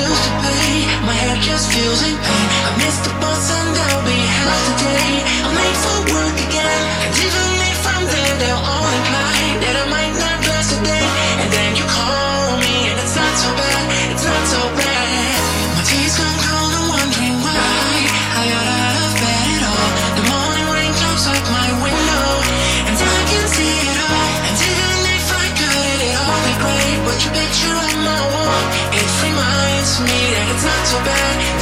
bills to pay. My head just feels in pain. I missed the bus and I'll be half the. It's not so bad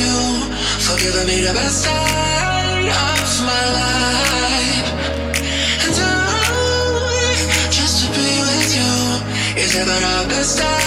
you for giving me the best side of my life. And I, just to be with you, is ever our best time.